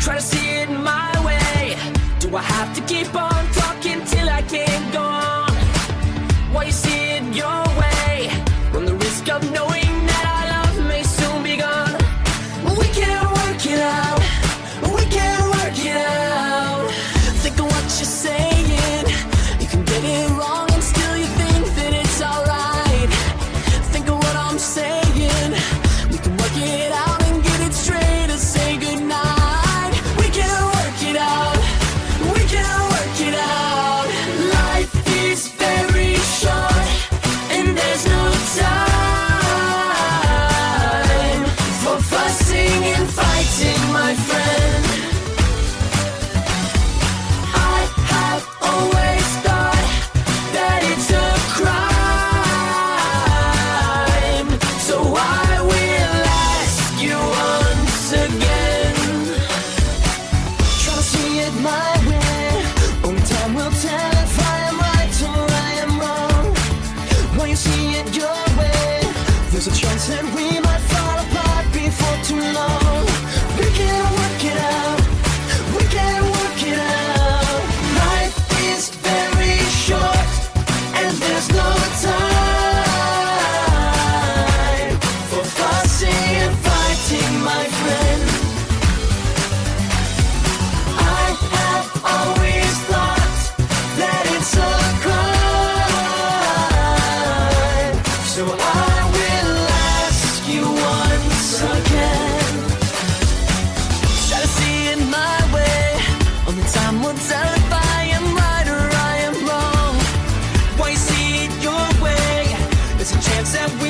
Try to see it my way. Do I have to keep on? said we might find It's a chance that we